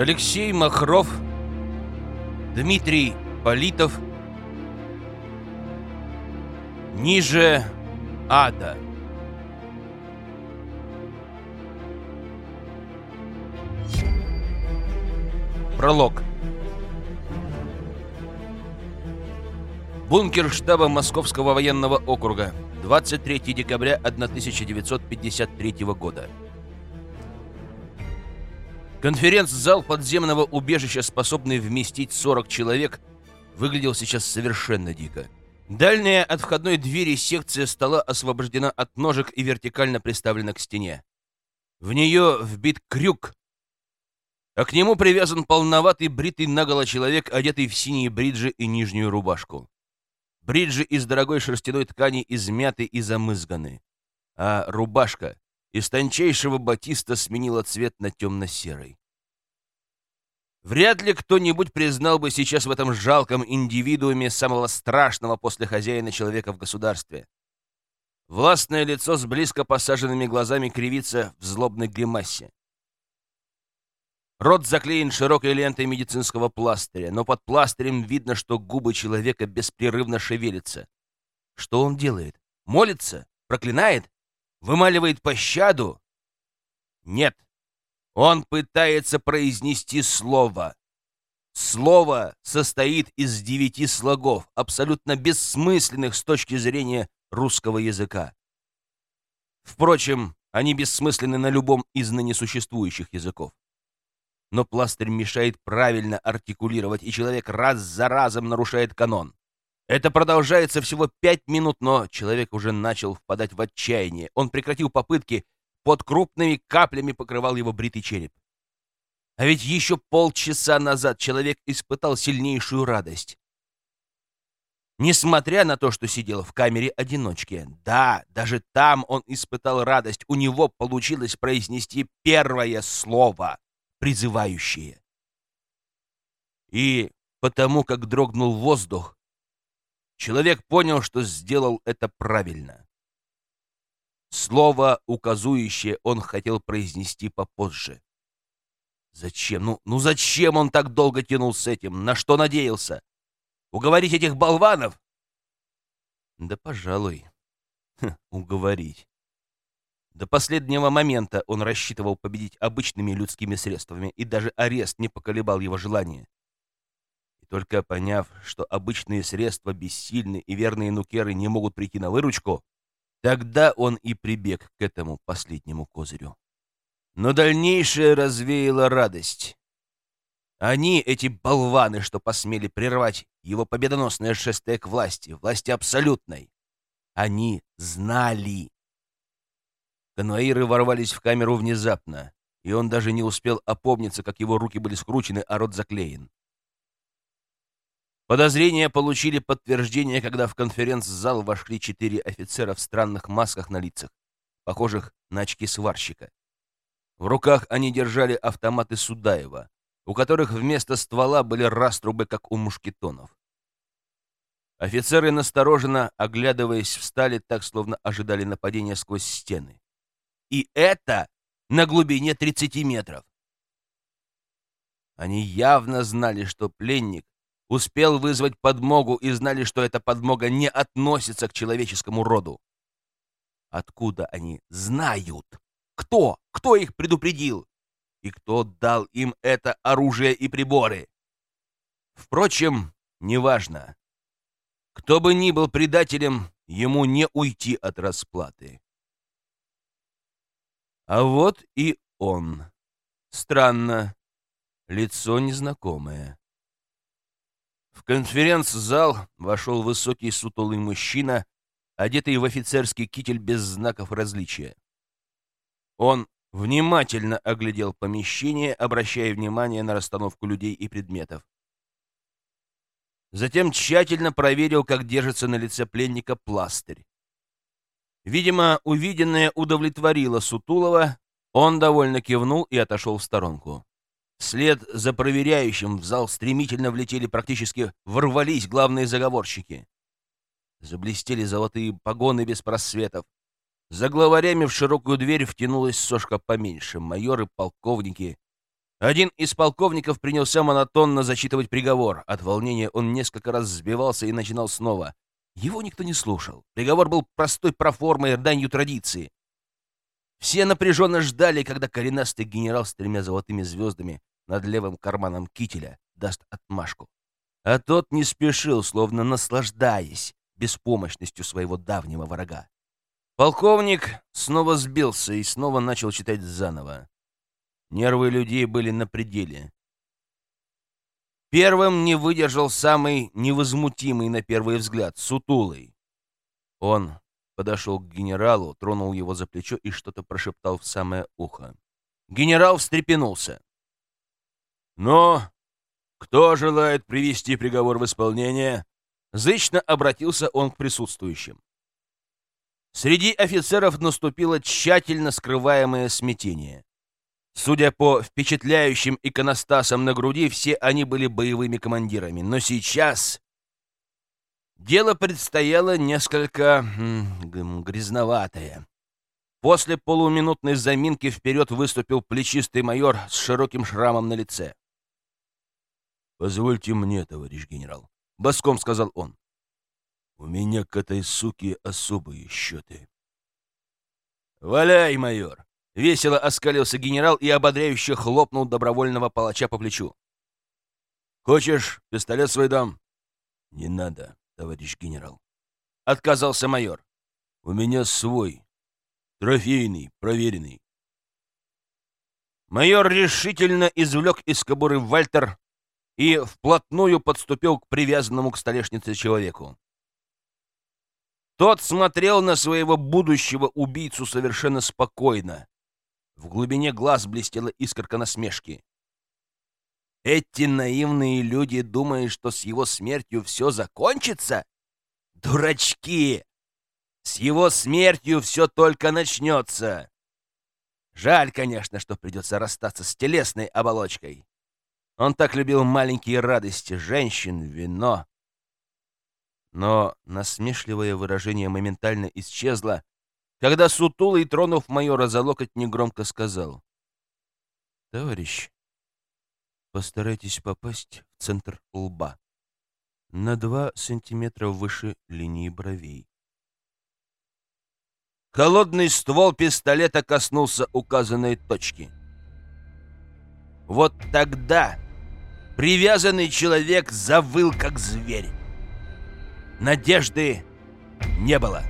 Алексей Махров, Дмитрий Политов, Ниже ада. Пролог. Бункер штаба Московского военного округа. 23 декабря 1953 года. Конференц-зал подземного убежища, способный вместить 40 человек, выглядел сейчас совершенно дико. Дальняя от входной двери секция стола освобождена от ножек и вертикально приставлена к стене. В нее вбит крюк, а к нему привязан полноватый бритый наголо человек, одетый в синие бриджи и нижнюю рубашку. Бриджи из дорогой шерстяной ткани измяты и замызганы, а рубашка из тончайшего батиста сменила цвет на темно-серый. Вряд ли кто-нибудь признал бы сейчас в этом жалком индивидууме самого страшного после хозяина человека в государстве. Властное лицо с близко посаженными глазами кривится в злобной гримасе. Рот заклеен широкой лентой медицинского пластыря, но под пластырем видно, что губы человека беспрерывно шевелятся. Что он делает? Молится? Проклинает? Вымаливает пощаду? Нет. Он пытается произнести слово. Слово состоит из девяти слогов, абсолютно бессмысленных с точки зрения русского языка. Впрочем, они бессмысленны на любом из ныне существующих языков. Но пластырь мешает правильно артикулировать, и человек раз за разом нарушает канон. Это продолжается всего пять минут, но человек уже начал впадать в отчаяние. Он прекратил попытки, под крупными каплями покрывал его бритый череп. А ведь еще полчаса назад человек испытал сильнейшую радость. Несмотря на то, что сидел в камере одиночки. Да, даже там он испытал радость. У него получилось произнести первое слово, призывающее. И потому как дрогнул воздух, Человек понял, что сделал это правильно. Слово, указующее, он хотел произнести попозже. Зачем? Ну, ну зачем он так долго тянул с этим? На что надеялся? Уговорить этих болванов? Да, пожалуй. Хм, уговорить. До последнего момента он рассчитывал победить обычными людскими средствами, и даже арест не поколебал его желание. Только поняв, что обычные средства бессильны и верные нукеры не могут прийти на выручку, тогда он и прибег к этому последнему козырю. Но дальнейшее развеяло радость. Они, эти болваны, что посмели прервать его победоносное шествие к власти, власти абсолютной, они знали. Конвоиры ворвались в камеру внезапно, и он даже не успел опомниться, как его руки были скручены, а рот заклеен. Подозрения получили подтверждение, когда в конференц-зал вошли четыре офицера в странных масках на лицах, похожих на очки сварщика. В руках они держали автоматы Судаева, у которых вместо ствола были раструбы, как у мушкетонов. Офицеры настороженно, оглядываясь, встали так, словно ожидали нападения сквозь стены. И это на глубине 30 метров. Они явно знали, что пленник успел вызвать подмогу и знали, что эта подмога не относится к человеческому роду. Откуда они знают? Кто? Кто их предупредил? И кто дал им это оружие и приборы? Впрочем, неважно. Кто бы ни был предателем, ему не уйти от расплаты. А вот и он. Странно. Лицо незнакомое. В конференц-зал вошел высокий сутулый мужчина, одетый в офицерский китель без знаков различия. Он внимательно оглядел помещение, обращая внимание на расстановку людей и предметов. Затем тщательно проверил, как держится на лице пленника пластырь. Видимо, увиденное удовлетворило Сутулова, он довольно кивнул и отошел в сторонку. Вслед за проверяющим в зал стремительно влетели, практически ворвались главные заговорщики. Заблестели золотые погоны без просветов. За главарями в широкую дверь втянулась сошка поменьше, майоры, полковники. Один из полковников принялся монотонно зачитывать приговор. От волнения он несколько раз сбивался и начинал снова. Его никто не слушал. Приговор был простой проформой, данью традиции. Все напряженно ждали, когда коренастый генерал с тремя золотыми звездами над левым карманом кителя даст отмашку. А тот не спешил, словно наслаждаясь беспомощностью своего давнего врага. Полковник снова сбился и снова начал читать заново. Нервы людей были на пределе. Первым не выдержал самый невозмутимый на первый взгляд, сутулый. Он подошел к генералу, тронул его за плечо и что-то прошептал в самое ухо. Генерал встрепенулся. «Но кто желает привести приговор в исполнение?» Зычно обратился он к присутствующим. Среди офицеров наступило тщательно скрываемое смятение. Судя по впечатляющим иконостасам на груди, все они были боевыми командирами. Но сейчас дело предстояло несколько грязноватое. После полуминутной заминки вперед выступил плечистый майор с широким шрамом на лице. «Позвольте мне, товарищ генерал», — боском сказал он. «У меня к этой суке особые счеты». «Валяй, майор!» Весело оскалился генерал и ободряюще хлопнул добровольного палача по плечу. «Хочешь, пистолет свой дам?» «Не надо, товарищ генерал», — отказался майор. «У меня свой, трофейный, проверенный». Майор решительно извлек из кобуры Вальтер и вплотную подступил к привязанному к столешнице человеку. Тот смотрел на своего будущего убийцу совершенно спокойно, в глубине глаз блестела искорка насмешки. Эти наивные люди думают, что с его смертью все закончится? Дурачки! С его смертью все только начнется. Жаль, конечно, что придется расстаться с телесной оболочкой. Он так любил маленькие радости, женщин, вино. Но насмешливое выражение моментально исчезло, когда сутулый, тронув майора за локоть, негромко сказал. «Товарищ, постарайтесь попасть в центр лба, на два сантиметра выше линии бровей». Холодный ствол пистолета коснулся указанной точки. Вот тогда привязанный человек завыл, как зверь. Надежды не было.